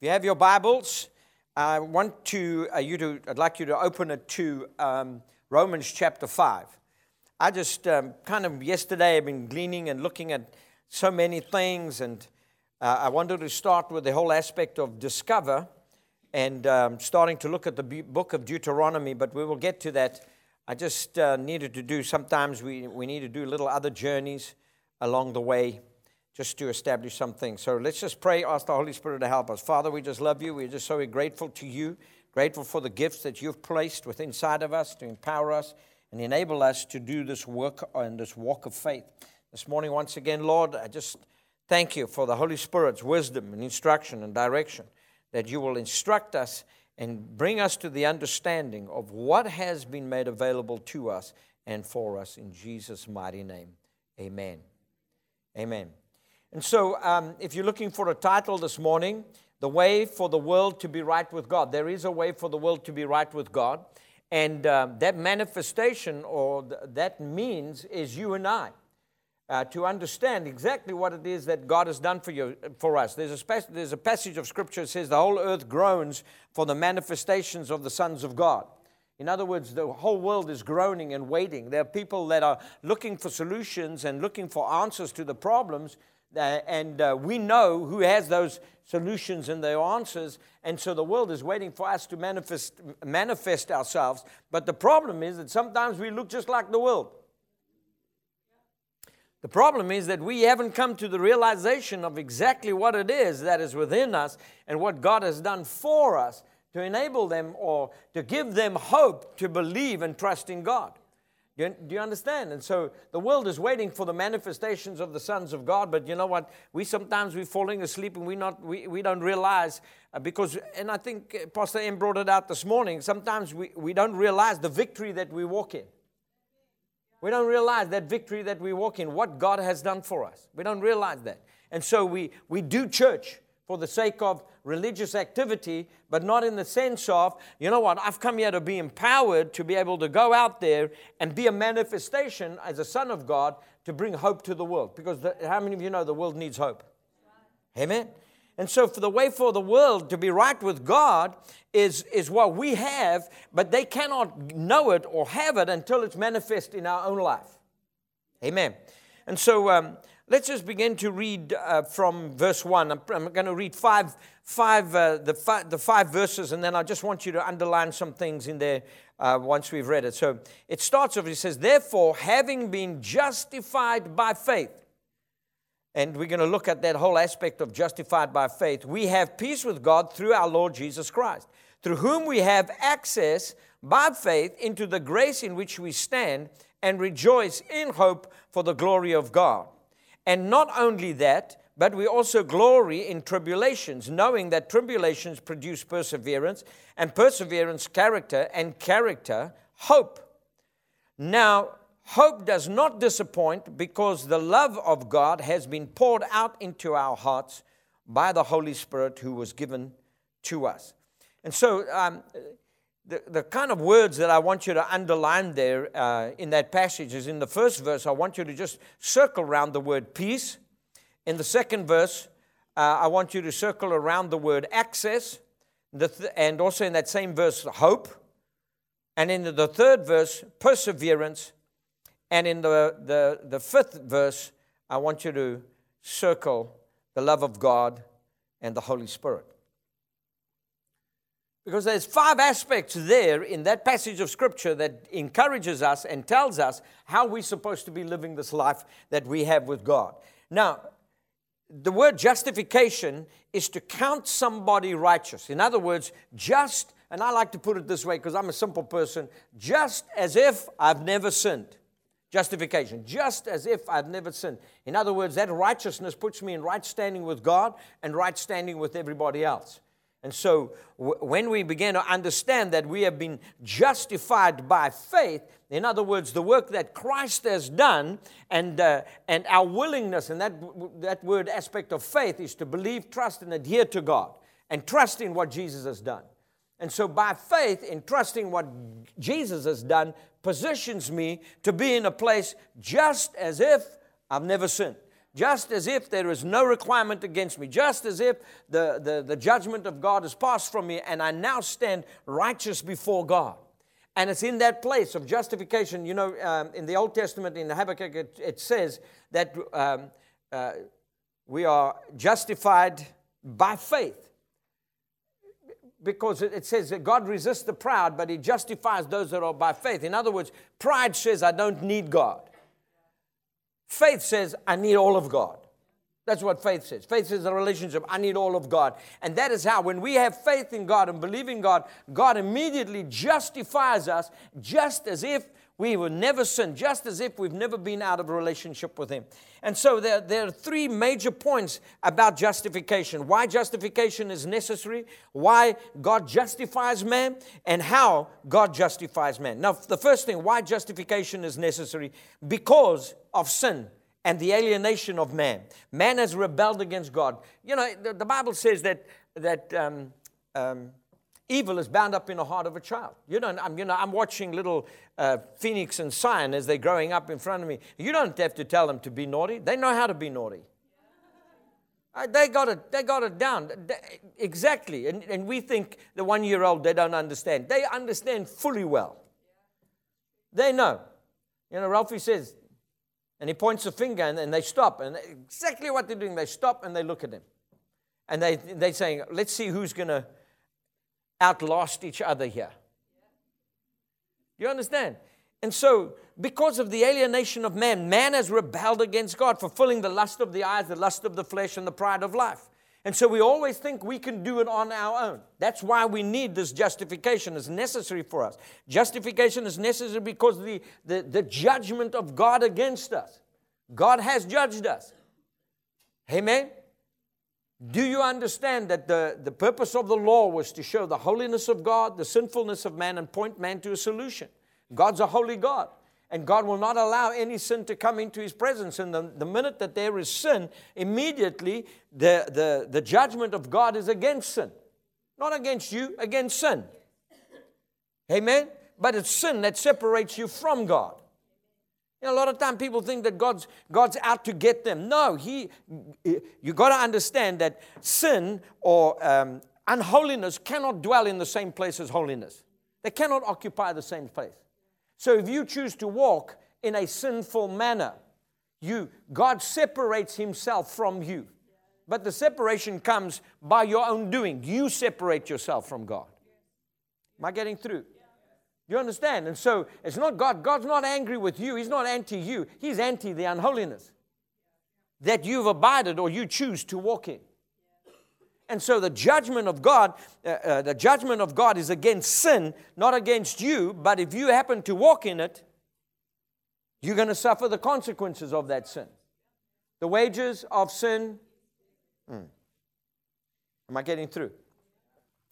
If you have your Bibles, I want to, uh, you to, I'd like you to open it to um, Romans chapter 5. I just um, kind of yesterday I've been gleaning and looking at so many things, and uh, I wanted to start with the whole aspect of discover and um, starting to look at the book of Deuteronomy, but we will get to that. I just uh, needed to do, sometimes we, we need to do little other journeys along the way just to establish something. So let's just pray, ask the Holy Spirit to help us. Father, we just love you. We're just so grateful to you, grateful for the gifts that you've placed within inside of us to empower us and enable us to do this work and this walk of faith. This morning, once again, Lord, I just thank you for the Holy Spirit's wisdom and instruction and direction that you will instruct us and bring us to the understanding of what has been made available to us and for us in Jesus' mighty name. Amen. Amen. And so, um, if you're looking for a title this morning, The Way for the World to Be Right with God, there is a way for the world to be right with God. And uh, that manifestation or th- that means is you and I. Uh, to understand exactly what it is that God has done for you, for us. There's a, spe- there's a passage of scripture that says the whole earth groans for the manifestations of the sons of God. In other words, the whole world is groaning and waiting. There are people that are looking for solutions and looking for answers to the problems and uh, we know who has those solutions and their answers. And so the world is waiting for us to manifest, manifest ourselves. But the problem is that sometimes we look just like the world. The problem is that we haven't come to the realization of exactly what it is that is within us and what God has done for us to enable them or to give them hope to believe and trust in God. Do you, do you, understand? And so the world is waiting for the manifestations of the sons of God, but you know what? We sometimes we're falling asleep and we not we, we don't realize uh, because and I think uh, Pastor M brought it out this morning. Sometimes we, we don't realize the victory that we walk in. We don't realize that victory that we walk in, what God has done for us. We don't realize that. And so we, we do church for the sake of religious activity, but not in the sense of, you know what, I've come here to be empowered to be able to go out there and be a manifestation as a son of God to bring hope to the world. Because the, how many of you know the world needs hope? Amen. And so, for the way for the world to be right with God is, is what we have, but they cannot know it or have it until it's manifest in our own life. Amen. And so, um, Let's just begin to read uh, from verse 1. I'm, I'm going to read five, five, uh, the, five, the five verses, and then I just want you to underline some things in there uh, once we've read it. So it starts off, it says, Therefore, having been justified by faith, and we're going to look at that whole aspect of justified by faith, we have peace with God through our Lord Jesus Christ, through whom we have access by faith into the grace in which we stand and rejoice in hope for the glory of God. And not only that, but we also glory in tribulations, knowing that tribulations produce perseverance, and perseverance, character, and character, hope. Now, hope does not disappoint because the love of God has been poured out into our hearts by the Holy Spirit who was given to us. And so, um, the, the kind of words that I want you to underline there uh, in that passage is in the first verse, I want you to just circle around the word peace. In the second verse, uh, I want you to circle around the word access. Th- and also in that same verse, hope. And in the third verse, perseverance. And in the, the, the fifth verse, I want you to circle the love of God and the Holy Spirit. Because there's five aspects there in that passage of scripture that encourages us and tells us how we're supposed to be living this life that we have with God. Now, the word justification is to count somebody righteous. In other words, just, and I like to put it this way because I'm a simple person, just as if I've never sinned. Justification, just as if I've never sinned. In other words, that righteousness puts me in right standing with God and right standing with everybody else. And so, w- when we begin to understand that we have been justified by faith, in other words, the work that Christ has done, and, uh, and our willingness, and that, that word aspect of faith is to believe, trust, and adhere to God, and trust in what Jesus has done. And so, by faith, in trusting what Jesus has done, positions me to be in a place just as if I've never sinned just as if there is no requirement against me, just as if the, the, the judgment of God is passed from me, and I now stand righteous before God. And it's in that place of justification. You know, um, in the Old Testament, in the Habakkuk, it, it says that um, uh, we are justified by faith. Because it says that God resists the proud, but He justifies those that are by faith. In other words, pride says, I don't need God. Faith says, I need all of God. That's what faith says. Faith is a relationship. I need all of God. And that is how, when we have faith in God and believe in God, God immediately justifies us just as if we were never sinned, just as if we've never been out of relationship with Him. And so there, there are three major points about justification why justification is necessary, why God justifies man, and how God justifies man. Now, the first thing, why justification is necessary? Because of sin and the alienation of man. Man has rebelled against God. You know, the, the Bible says that, that um, um, evil is bound up in the heart of a child. You know, I'm, you know, I'm watching little uh, Phoenix and Cyan as they're growing up in front of me. You don't have to tell them to be naughty. They know how to be naughty. Uh, they got it. They got it down they, exactly. And, and we think the one-year-old they don't understand. They understand fully well. They know. You know, Ralphie says, and he points a finger and, and they stop. And exactly what they're doing, they stop and they look at him. And they, they're saying, let's see who's going to outlast each other here. You understand? And so, because of the alienation of man, man has rebelled against God, fulfilling the lust of the eyes, the lust of the flesh, and the pride of life. And so we always think we can do it on our own. That's why we need this justification. It's necessary for us. Justification is necessary because the, the, the judgment of God against us. God has judged us. Amen. Do you understand that the, the purpose of the law was to show the holiness of God, the sinfulness of man, and point man to a solution? God's a holy God. And God will not allow any sin to come into his presence. And the, the minute that there is sin, immediately the, the, the judgment of God is against sin. Not against you, against sin. Amen? But it's sin that separates you from God. You know, a lot of time people think that God's, God's out to get them. No, he, you got to understand that sin or um, unholiness cannot dwell in the same place as holiness. They cannot occupy the same place. So if you choose to walk in a sinful manner, you God separates himself from you. But the separation comes by your own doing. You separate yourself from God. Am I getting through? You understand? And so it's not God. God's not angry with you. He's not anti you. He's anti the unholiness that you've abided or you choose to walk in. And so the judgment of God, uh, uh, the judgment of God is against sin, not against you. But if you happen to walk in it, you're going to suffer the consequences of that sin. The wages of sin. Hmm. Am I getting through?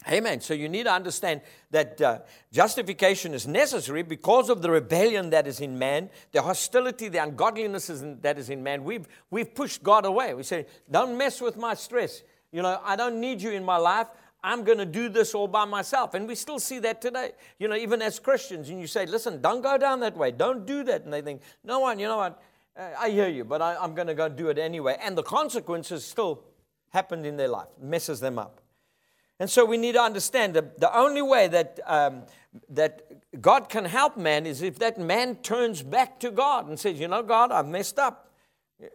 Amen. So you need to understand that uh, justification is necessary because of the rebellion that is in man, the hostility, the ungodliness that is in man. We've, we've pushed God away. We say, don't mess with my stress. You know, I don't need you in my life. I'm going to do this all by myself. And we still see that today. You know, even as Christians, and you say, listen, don't go down that way. Don't do that. And they think, no one, you know what? Uh, I hear you, but I, I'm going to go do it anyway. And the consequences still happened in their life, messes them up. And so we need to understand that the only way that, um, that God can help man is if that man turns back to God and says, You know, God, I've messed up.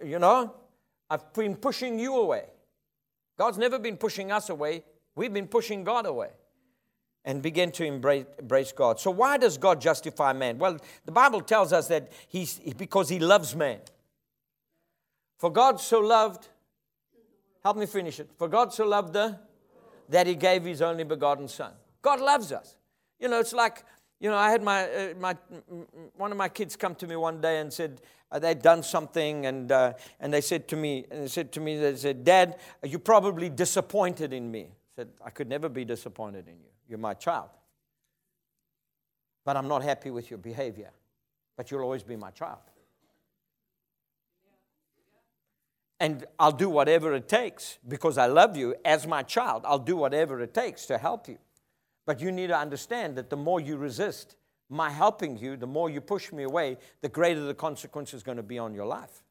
You know, I've been pushing you away. God's never been pushing us away, we've been pushing God away and begin to embrace, embrace God. So, why does God justify man? Well, the Bible tells us that he's because he loves man. For God so loved, help me finish it. For God so loved the that he gave his only begotten son. God loves us. You know, it's like, you know, I had my, uh, my one of my kids come to me one day and said, uh, they'd done something and, uh, and they said to me, and they said to me, they said, Dad, you're probably disappointed in me. I said, I could never be disappointed in you. You're my child. But I'm not happy with your behavior. But you'll always be my child. And I'll do whatever it takes because I love you as my child. I'll do whatever it takes to help you. But you need to understand that the more you resist, my helping you, the more you push me away, the greater the consequence is going to be on your life.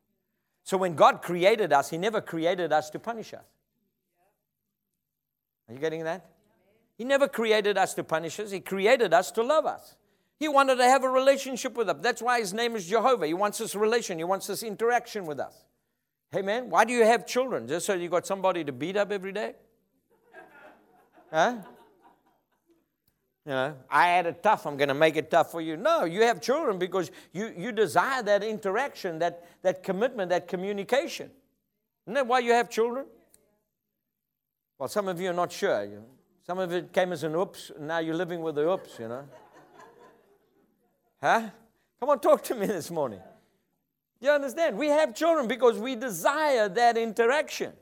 So when God created us, He never created us to punish us. Are you getting that? He never created us to punish us, He created us to love us. He wanted to have a relationship with us. That's why His name is Jehovah. He wants this relation, He wants this interaction with us. Hey, man, why do you have children? Just so you got somebody to beat up every day? Huh? You know, I had it tough, I'm going to make it tough for you. No, you have children because you, you desire that interaction, that, that commitment, that communication. Isn't that why you have children? Well, some of you are not sure. Some of it came as an oops, and now you're living with the oops, you know. huh? Come on, talk to me this morning. You understand? We have children because we desire that interaction.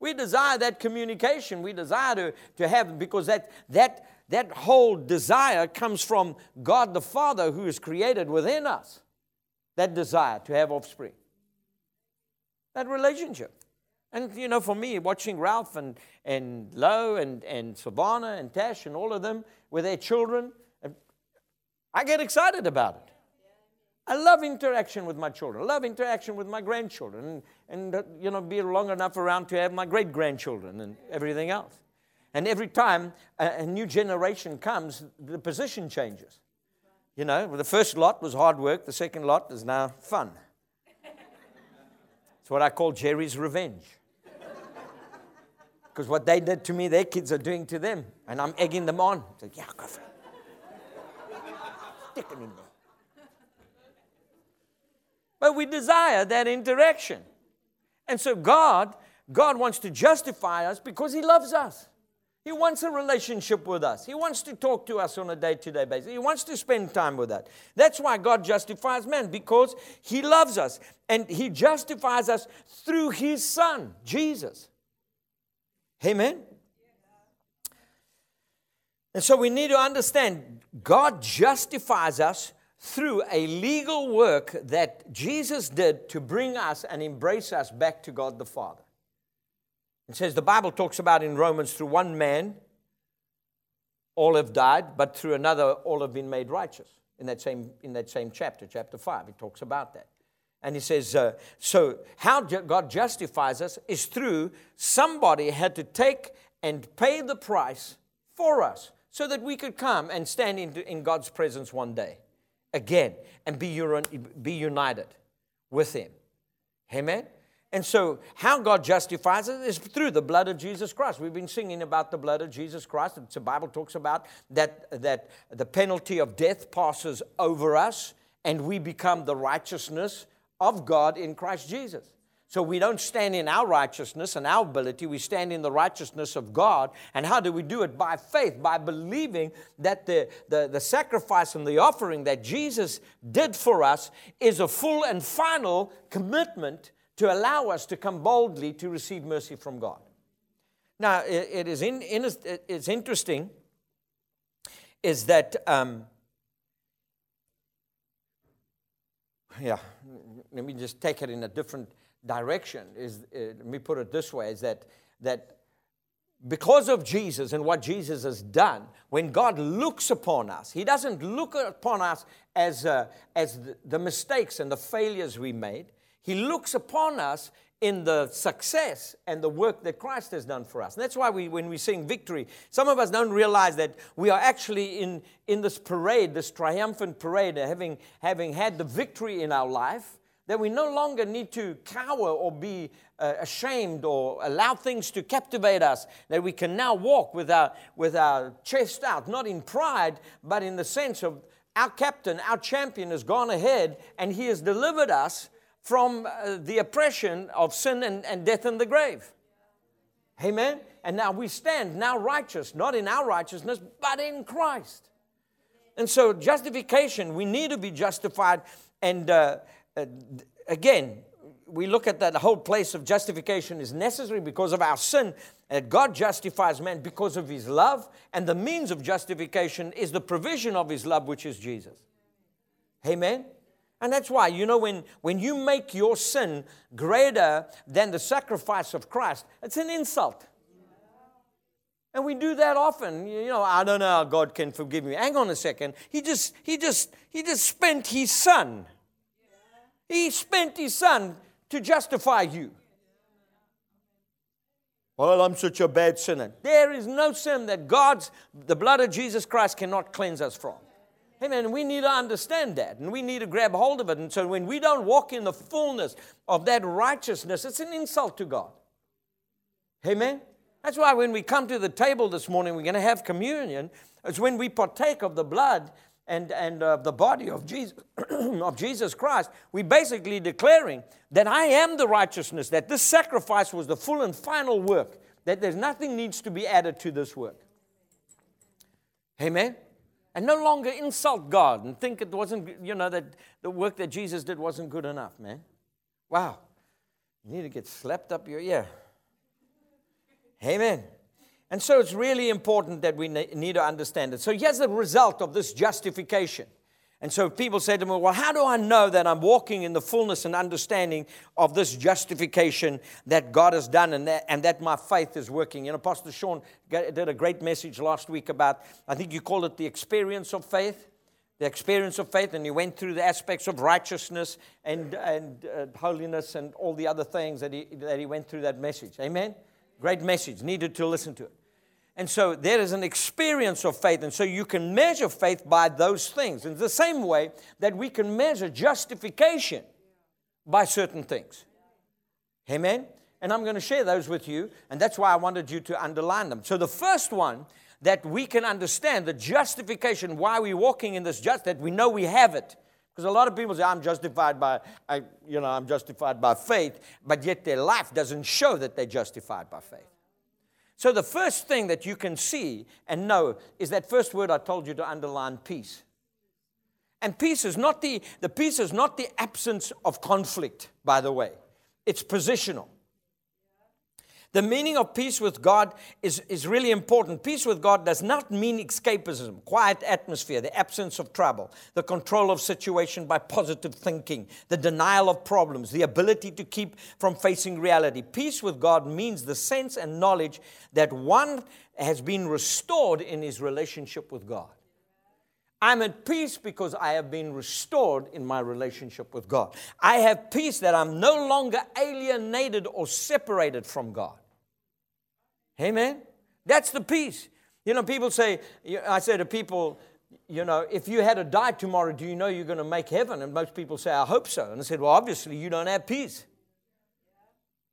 We desire that communication. We desire to, to have, because that, that, that whole desire comes from God the Father who is created within us. That desire to have offspring. That relationship. And, you know, for me, watching Ralph and, and Lo and, and Savannah and Tash and all of them with their children, I get excited about it. I love interaction with my children. I love interaction with my grandchildren and, and uh, you know, be long enough around to have my great grandchildren and everything else. And every time a, a, new generation comes, the position changes. You know, the first lot was hard work, the second lot is now fun. It's what I call Jerry's revenge. Because what they did to me, their kids are doing to them. And I'm egging them on. Say, yeah, go for it. Stick in there. But we desire that interaction. And so God, God wants to justify us because He loves us. He wants a relationship with us. He wants to talk to us on a day to day basis. He wants to spend time with us. That's why God justifies man, because He loves us. And He justifies us through His Son, Jesus. Amen? And so we need to understand God justifies us through a legal work that Jesus did to bring us and embrace us back to God the Father. It says the Bible talks about in Romans through one man all have died, but through another all have been made righteous. In that same, in that same chapter, chapter 5, it talks about that. And he says, uh, so how God justifies us is through somebody had to take and pay the price for us so that we could come and stand in, in God's presence one day again and be, be united with Him. Amen? And so, how God justifies us is through the blood of Jesus Christ. We've been singing about the blood of Jesus Christ. The Bible talks about that, that the penalty of death passes over us and we become the righteousness of God in Christ Jesus. So we don't stand in our righteousness and our ability, we stand in the righteousness of God. And how do we do it? By faith, by believing that the, the, the sacrifice and the offering that Jesus did for us is a full and final commitment to allow us to come boldly to receive mercy from God. Now, it, it is in, in, it's interesting is that, um, yeah, let me just take it in a different direction is uh, let me put it this way is that that because of Jesus and what Jesus has done, when God looks upon us, He doesn't look upon us as, uh, as the, the mistakes and the failures we made. He looks upon us in the success and the work that Christ has done for us. And that's why we, when we sing victory, some of us don't realize that we are actually in, in this parade, this triumphant parade, having, having had the victory in our life that we no longer need to cower or be uh, ashamed or allow things to captivate us, that we can now walk with our, with our chest out, not in pride, but in the sense of our captain, our champion has gone ahead and he has delivered us from uh, the oppression of sin and, and death in the grave. Amen? And now we stand now righteous, not in our righteousness, but in Christ. And so, justification, we need to be justified. And uh, uh, again, we look at that the whole place of justification is necessary because of our sin. And God justifies man because of his love, and the means of justification is the provision of his love, which is Jesus. Amen? And that's why, you know, when, when you make your sin greater than the sacrifice of Christ, it's an insult. And we do that often. You know, I don't know how God can forgive me. Hang on a second. He just, he just, he just spent his son he spent his son to justify you. Well, I'm such a bad sinner. There is no sin that God's, the blood of Jesus Christ cannot cleanse us from. Amen. We need to understand that and we need to grab hold of it. And so when we don't walk in the fullness of that righteousness, it's an insult to God. Amen. That's why when we come to the table this morning, we're going to have communion. It's when we partake of the blood and, and uh, the body of Jesus, of Jesus Christ, we're basically declaring that I am the righteousness, that this sacrifice was the full and final work, that there's nothing needs to be added to this work. Amen? And no longer insult God and think it wasn't, you know, that the work that Jesus did wasn't good enough, man. Wow. You need to get slapped up your ear. Amen. And so it's really important that we need to understand it. So here's the result of this justification. And so people say to me, Well, how do I know that I'm walking in the fullness and understanding of this justification that God has done and that, and that my faith is working? You know, Pastor Sean did a great message last week about, I think you call it the experience of faith. The experience of faith, and he went through the aspects of righteousness and, and uh, holiness and all the other things that he, that he went through that message. Amen? Great message. Needed to listen to it. And so there is an experience of faith. And so you can measure faith by those things. In the same way that we can measure justification by certain things. Amen? And I'm going to share those with you. And that's why I wanted you to underline them. So the first one that we can understand the justification, why we're walking in this just, that we know we have it. Because a lot of people say, I'm justified by, I, you know, I'm justified by faith, but yet their life doesn't show that they're justified by faith. So the first thing that you can see and know is that first word I told you to underline peace. And peace is not the, the peace is not the absence of conflict, by the way. It's positional. The meaning of peace with God is, is really important. Peace with God does not mean escapism, quiet atmosphere, the absence of trouble, the control of situation by positive thinking, the denial of problems, the ability to keep from facing reality. Peace with God means the sense and knowledge that one has been restored in his relationship with God. I'm at peace because I have been restored in my relationship with God. I have peace that I'm no longer alienated or separated from God. Amen? That's the peace. You know, people say, I say to people, you know, if you had to die tomorrow, do you know you're going to make heaven? And most people say, I hope so. And I said, well, obviously, you don't have peace.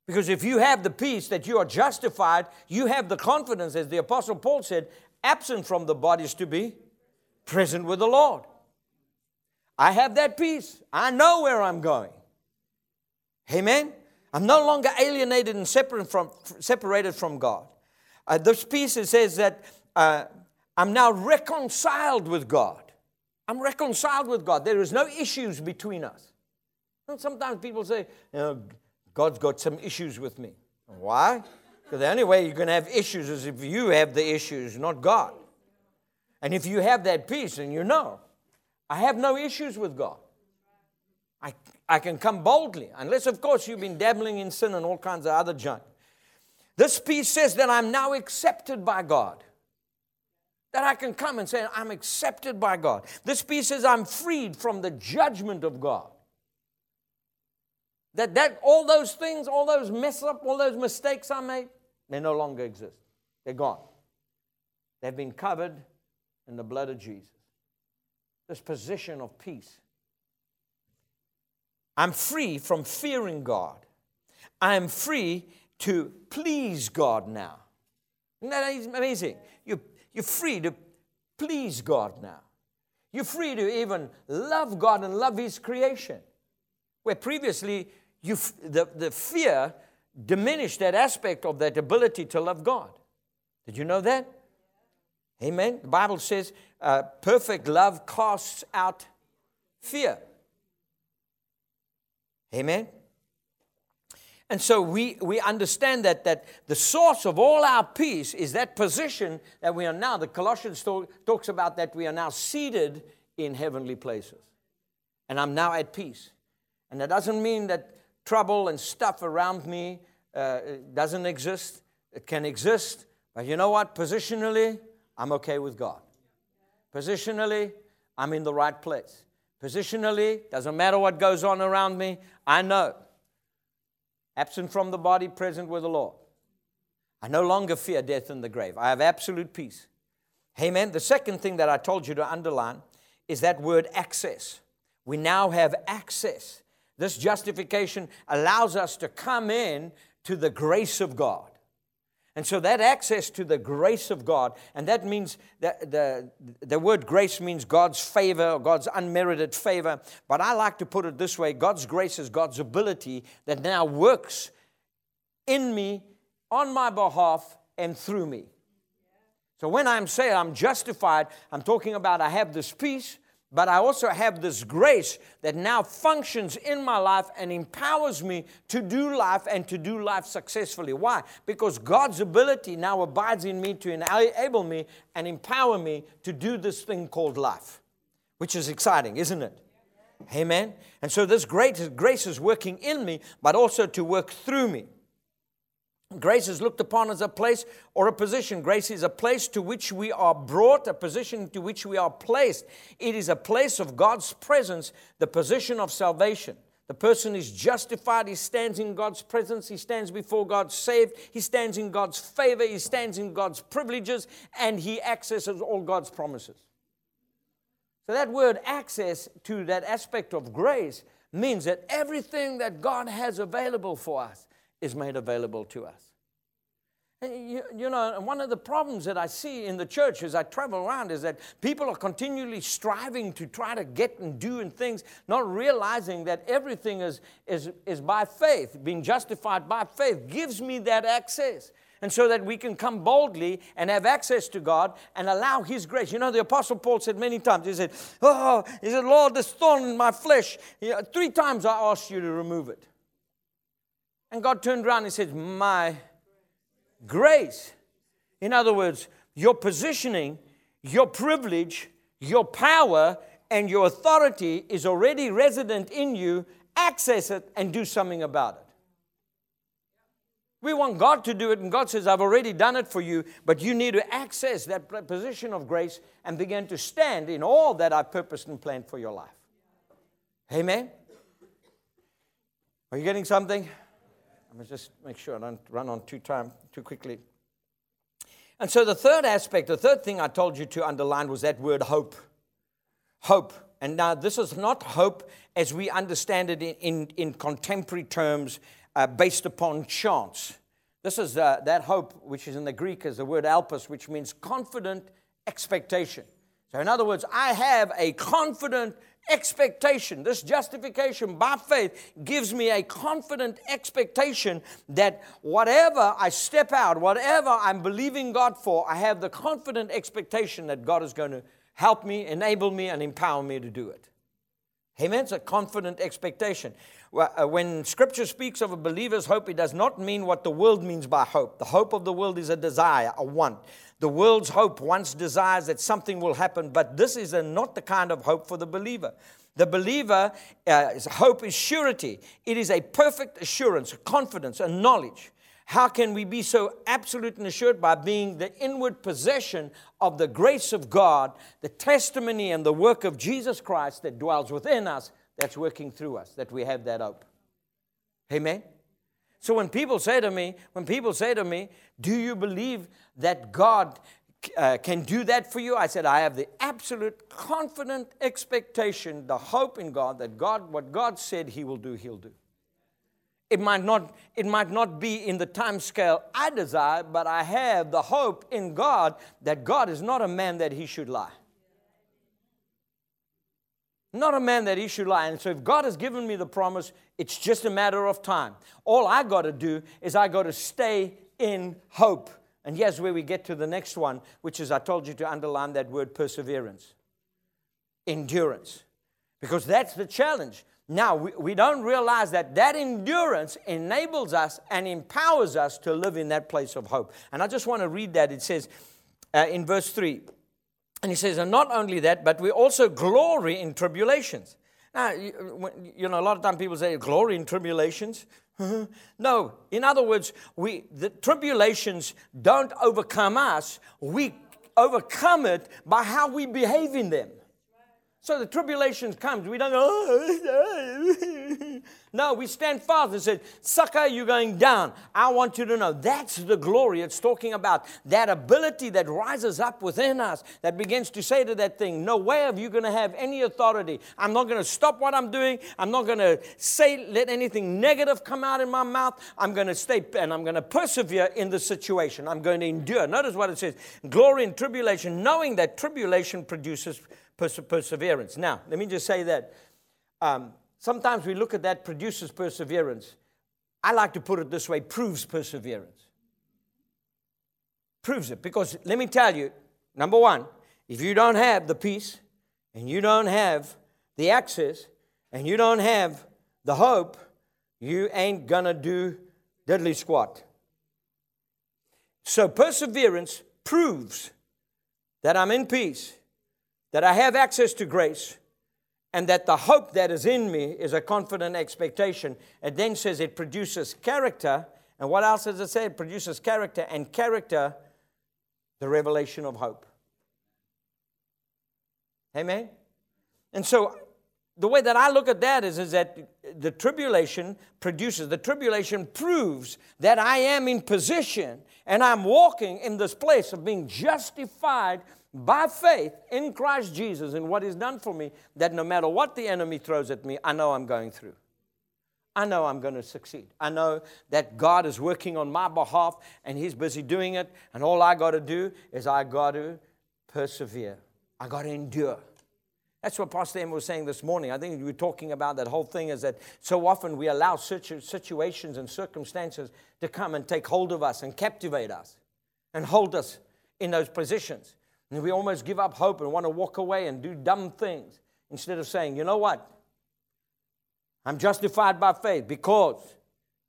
Because if you have the peace that you are justified, you have the confidence, as the Apostle Paul said, absent from the body is to be present with the Lord. I have that peace. I know where I'm going. Amen? I'm no longer alienated and separate from, separated from God. Uh, this peace it says that uh, I'm now reconciled with God. I'm reconciled with God. There is no issues between us. And sometimes people say, you know, God's got some issues with me. Why? Because the only way you're going to have issues is if you have the issues, not God. And if you have that peace and you know, I have no issues with God. I, I can come boldly, unless, of course, you've been dabbling in sin and all kinds of other junk. This peace says that I'm now accepted by God. That I can come and say, I'm accepted by God. This peace says I'm freed from the judgment of God. That, that all those things, all those mess up, all those mistakes I made, they no longer exist. They're gone. They've been covered in the blood of Jesus. This position of peace. I'm free from fearing God. I am free to please God now. Isn't that amazing? You, you're free to please God now. You're free to even love God and love His creation. Where previously you, the, the fear diminished that aspect of that ability to love God. Did you know that? Amen. The Bible says uh, perfect love casts out fear. Amen. And so we, we understand that, that the source of all our peace is that position that we are now. The Colossians talk, talks about that we are now seated in heavenly places. And I'm now at peace. And that doesn't mean that trouble and stuff around me uh, doesn't exist. It can exist. But you know what? Positionally, I'm okay with God. Positionally, I'm in the right place. Positionally, doesn't matter what goes on around me, I know absent from the body, present with the Lord. I no longer fear death in the grave. I have absolute peace. Amen. The second thing that I told you to underline is that word access. We now have access. This justification allows us to come in to the grace of God. And so that access to the grace of God, and that means that the, the word grace means God's favor or God's unmerited favor. But I like to put it this way God's grace is God's ability that now works in me, on my behalf, and through me. So when I'm saying I'm justified, I'm talking about I have this peace, but I also have this grace that now functions in my life and empowers me to do life and to do life successfully. Why? Because God's ability now abides in me to enable me and empower me to do this thing called life, which is exciting, isn't it? Amen. And so this great grace is working in me, but also to work through me. Grace is looked upon as a place or a position. Grace is a place to which we are brought, a position to which we are placed. It is a place of God's presence, the position of salvation. The person is justified, he stands in God's presence, he stands before God saved, he stands in God's favor, he stands in God's privileges, and he accesses all God's promises. So, that word access to that aspect of grace means that everything that God has available for us is made available to us. You, you, know, one of the problems that I see in the church as I travel around is that people are continually striving to try to get and do and things, not realizing that everything is, is, is by faith. Being justified by faith gives me that access. And so that we can come boldly and have access to God and allow His grace. You know, the Apostle Paul said many times, he said, Oh, he said, Lord, this thorn in my flesh, three times I asked you to remove it. And God turned around and said, My grace. In other words, your positioning, your privilege, your power, and your authority is already resident in you. Access it and do something about it. We want God to do it, and God says, I've already done it for you, but you need to access that position of grace and begin to stand in all that I purposed and planned for your life. Amen? Are you getting something? Let me just make sure I don't run on too time too quickly. And so the third aspect, the third thing I told you to underline was that word hope. Hope. And now this is not hope as we understand it in, in, in contemporary terms uh, based upon chance. This is uh, that hope, which is in the Greek as the word elpis, which means confident expectation. So, in other words, I have a confident expectation. This justification by faith gives me a confident expectation that whatever I step out, whatever I'm believing God for, I have the confident expectation that God is going to help me, enable me, and empower me to do it. Amen. It's a confident expectation. Uh, when Scripture speaks of a believer's hope, it does not mean what the world means by hope. The hope of the world is a desire, a want. The world's hope once desires that something will happen, but this is not the kind of hope for the believer. The believer, uh, hope is surety. It is a perfect assurance, confidence, a knowledge. How can we be so absolute and assured? By being the inward possession of the grace of God, the testimony and the work of Jesus Christ that dwells within us, that's working through us, that we have that hope. Amen? So when people say to me, when people say to me, do you believe that God uh, can do that for you? I said, I have the absolute confident expectation, the hope in God that God, what God said He will do, He'll do. It might not, it might not be in the time scale I desire, but I have the hope in God that God is not a man that He should lie. Not a man that he should lie. And so, if God has given me the promise, it's just a matter of time. All I got to do is I got to stay in hope. And here's where we get to the next one, which is I told you to underline that word perseverance, endurance, because that's the challenge. Now, we, we don't realize that that endurance enables us and empowers us to live in that place of hope. And I just want to read that. It says uh, in verse 3 and he says, and not only that, but we also glory in tribulations. Now, you know, a lot of times people say, glory in tribulations. no, in other words, we, the tribulations don't overcome us, we overcome it by how we behave in them. So the tribulations comes. We don't go, oh, no, we stand fast and say, Sucker, you're going down. I want you to know that's the glory it's talking about. That ability that rises up within us that begins to say to that thing, No way are you going to have any authority. I'm not going to stop what I'm doing. I'm not going to say, let anything negative come out in my mouth. I'm going to stay and I'm going to persevere in the situation. I'm going to endure. Notice what it says glory in tribulation, knowing that tribulation produces perse- perseverance. Now, let me just say that um, sometimes we look at that produces perseverance. I like to put it this way proves perseverance. Proves it. Because let me tell you, number one, if you don't have the peace and you don't have the access and you don't have the hope, you ain't gonna do deadly squat. So perseverance proves that I'm in peace that I have access to grace, and that the hope that is in me is a confident expectation. It then says it produces character. And what else does it say? It produces character, and character, the revelation of hope. Amen? And so the way that I look at that is, is that the tribulation produces, the tribulation proves that I am in position and I'm walking in this place of being justified by faith in Christ Jesus and what He's done for me, that no matter what the enemy throws at me, I know I'm going through. I know I'm going to succeed. I know that God is working on my behalf and He's busy doing it. And all I got to do is I got to persevere. I got to endure. That's what Pastor Em was saying this morning. I think we were talking about that whole thing is that so often we allow situations and circumstances to come and take hold of us and captivate us and hold us in those positions. And we almost give up hope and want to walk away and do dumb things instead of saying, you know what? I'm justified by faith because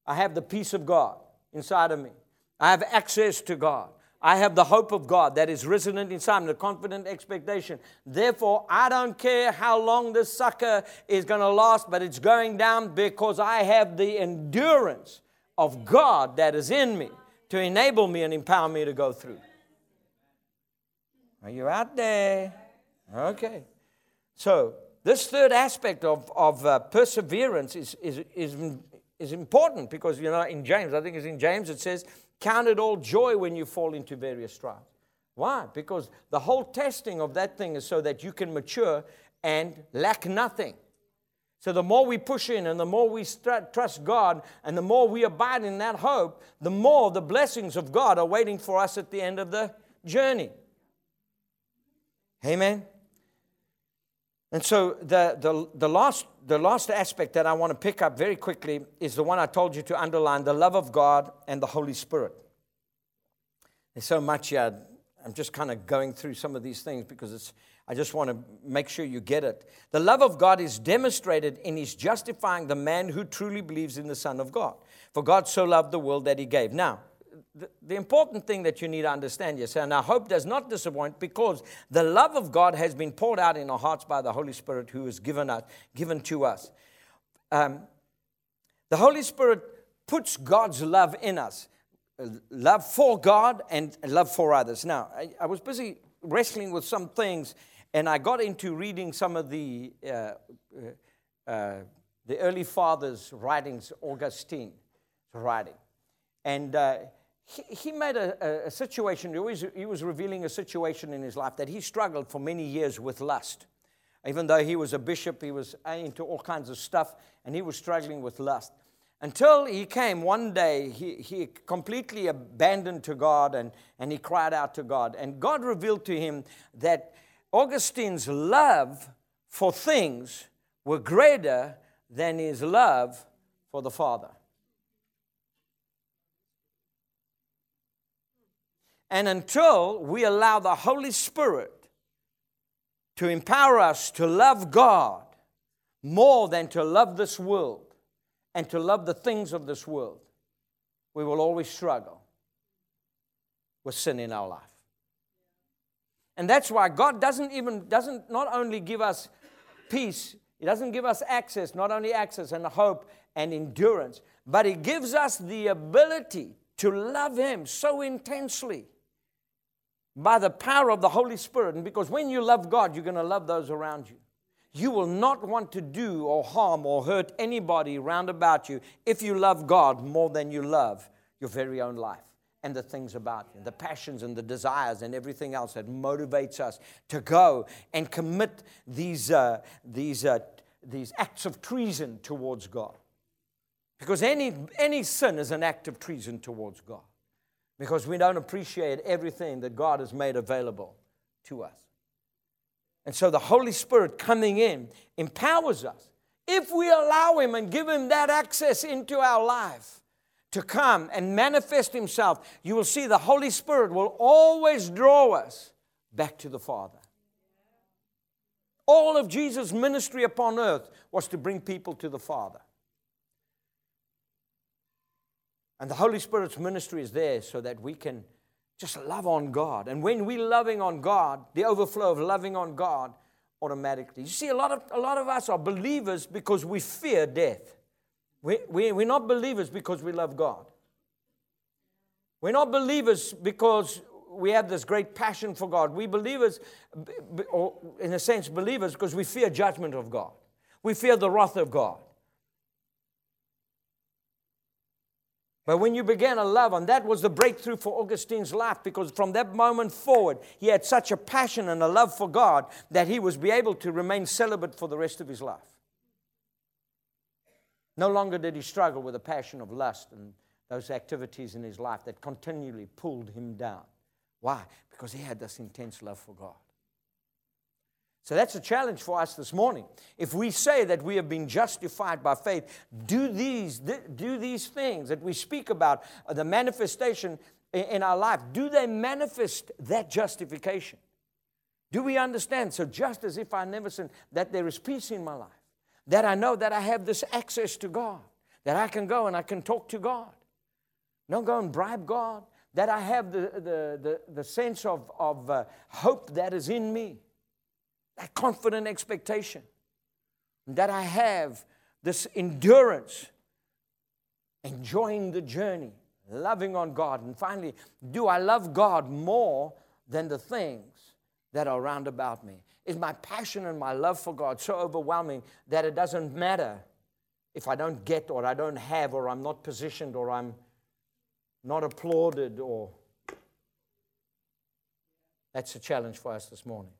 I have the peace of God inside of me. I have access to God. I have the hope of God that is resonant inside me, the confident expectation. Therefore, I don't care how long this sucker is going to last, but it's going down because I have the endurance of God that is in me to enable me and empower me to go through. Are you out there? Okay. So, this third aspect of, of uh, perseverance is, is, is, is important because, you know, in James, I think it's in James, it says, Count it all joy when you fall into various trials. Why? Because the whole testing of that thing is so that you can mature and lack nothing. So the more we push in and the more we trust God and the more we abide in that hope, the more the blessings of God are waiting for us at the end of the journey. Amen. And so the, the, the, last, the last aspect that I want to pick up very quickly is the one I told you to underline the love of God and the Holy Spirit. There's so much here. I'm just kind of going through some of these things because it's, I just want to make sure you get it. The love of God is demonstrated in His justifying the man who truly believes in the Son of God. For God so loved the world that He gave. Now, the, important thing that you need to understand, yes, and our hope does not disappoint because the love of God has been poured out in our hearts by the Holy Spirit who is given, us, given to us. Um, the Holy Spirit puts God's love in us love for God and love for others. Now, I, I, was busy wrestling with some things and I got into reading some of the, uh, uh, uh, the early fathers' writings, Augustine's writing. And uh, he, he made a, a, situation, he was, he was revealing a situation in his life that he struggled for many years with lust. Even though he was a bishop, he was eh, into all kinds of stuff, and he was struggling with lust. Until he came one day, he, he completely abandoned to God and, and he cried out to God. And God revealed to him that Augustine's love for things were greater than his love for the Father. And until we allow the Holy Spirit to empower us to love God more than to love this world and to love the things of this world, we will always struggle with sin in our life. And that's why God doesn't even, doesn't not only give us peace, He doesn't give us access, not only access and hope and endurance, but He gives us the ability to love Him so intensely by the power of the Holy Spirit. And because when you love God, you're going to love those around you. you will not want to do or harm or hurt anybody round about you if you love God more than you love your very own life and the things about you, the passions and the desires and everything else that motivates us to go and commit these, uh, these, uh, these acts of treason towards God. Because any, any sin is an act of treason towards God. Because we don't appreciate everything that God has made available to us. And so the Holy Spirit coming in empowers us. If we allow Him and give Him that access into our life to come and manifest Himself, you will see the Holy Spirit will always draw us back to the Father. All of Jesus' ministry upon earth was to bring people to the Father. And the Holy Spirit's ministry is there so that we can just love on God. And when we're loving on God, the overflow of loving on God automatically. You see, a lot of, a lot of us are believers because we fear death. We, we, we're not believers because we love God. We're not believers because we have this great passion for God. We believers, or in a sense, believers because we fear judgment of God. We fear the wrath of God. But when you began to love, and that was the breakthrough for Augustine's life, because from that moment forward, he had such a passion and a love for God that he was be able to remain celibate for the rest of his life. No longer did he struggle with a passion of lust and those activities in his life that continually pulled him down. Why? Because he had this intense love for God. So that's a challenge for us this morning. If we say that we have been justified by faith, do these, do these things that we speak about, uh, the manifestation in our life, do they manifest that justification? Do we understand? So, just as if I never sinned, that there is peace in my life, that I know that I have this access to God, that I can go and I can talk to God. Don't go and bribe God, that I have the, the, the, the sense of, of uh, hope that is in me that confident expectation, that I have this endurance, enjoying the journey, loving on God. And finally, do I love God more than the things that are round about me? Is my passion and my love for God so overwhelming that it doesn't matter if I don't get or I don't have or I'm not positioned or I'm not applauded or. That's a challenge for us this morning.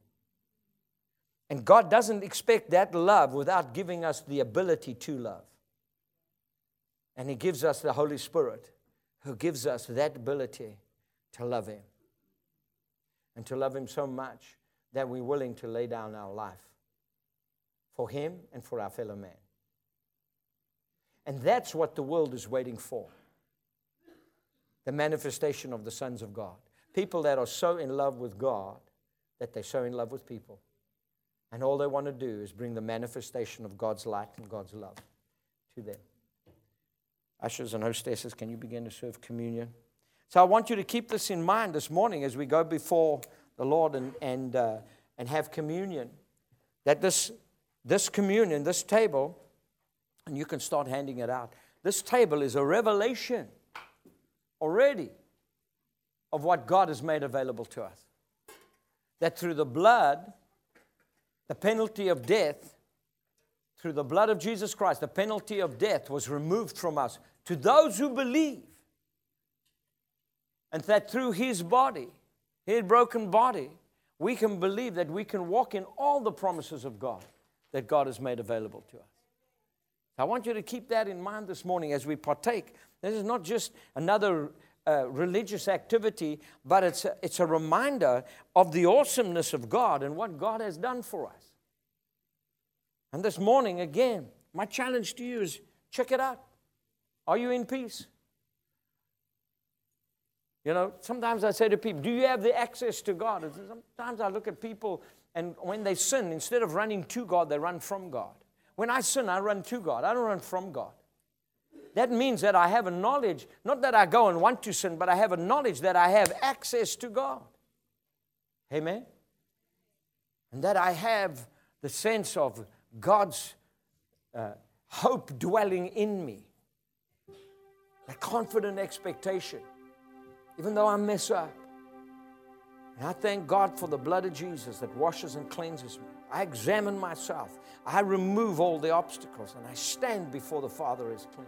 And God doesn't expect that love without giving us the ability to love. And He gives us the Holy Spirit who gives us that ability to love Him. And to love Him so much that we're willing to lay down our life for Him and for our fellow man. And that's what the world is waiting for the manifestation of the sons of God. People that are so in love with God that they're so in love with people. And all they want to do is bring the manifestation of God's light and God's love to them. Ushers and hostesses, can you begin to serve communion? So I want you to keep this in mind this morning as we go before the Lord and, and, uh, and have communion. That this, this communion, this table, and you can start handing it out, this table is a revelation already of what God has made available to us. That through the blood, the penalty of death, through the blood of Jesus Christ, the penalty of death was removed from us to those who believe. And that through his body, his broken body, we can believe that we can walk in all the promises of God that God has made available to us. I want you to keep that in mind this morning as we partake. This is not just another uh, religious activity, but it's a, it's a reminder of the awesomeness of God and what God has done for us. And this morning, again, my challenge to you is check it out. Are you in peace? You know, sometimes I say to people, Do you have the access to God? And sometimes I look at people, and when they sin, instead of running to God, they run from God. When I sin, I run to God, I don't run from God that means that I have a knowledge, not that I go and want to sin, but I have a knowledge that I have access to God. Amen? And that I have the sense of God's uh, hope dwelling in me, a confident expectation, even though I mess up. And I thank God for the blood of Jesus that washes and cleanses me. I examine myself. I remove all the obstacles and I stand before the Father as clean.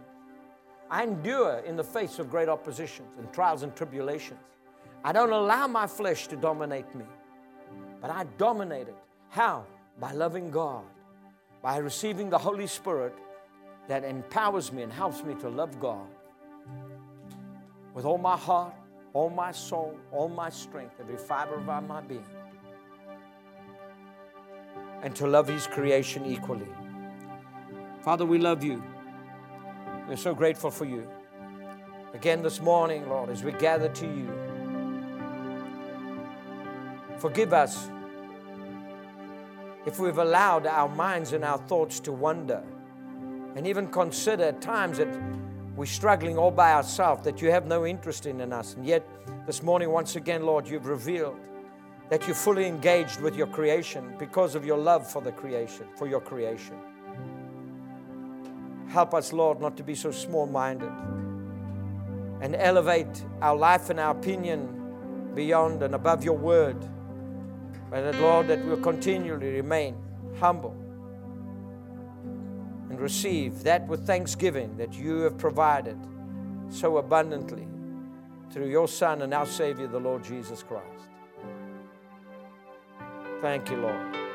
I endure in the face of great oppositions and trials and tribulations. I don't allow my flesh to dominate me, but I dominate it. How? By loving God, by receiving the Holy Spirit that empowers me and helps me to love God with all my heart, all my soul, all my strength, every fiber of my being, and to love His creation equally. Father, we love you. We're so grateful for you. Again this morning, Lord, as we gather to you, forgive us if we've allowed our minds and our thoughts to wander and even consider at times that we're struggling all by ourselves, that you have no interest in, in us. And yet, this morning, once again, Lord, you've revealed that you're fully engaged with your creation because of your love for the creation, for your creation. Help us, Lord, not to be so small minded and elevate our life and our opinion beyond and above your word. But that, Lord, that we'll continually remain humble and receive that with thanksgiving that you have provided so abundantly through your Son and our Savior, the Lord Jesus Christ. Thank you, Lord.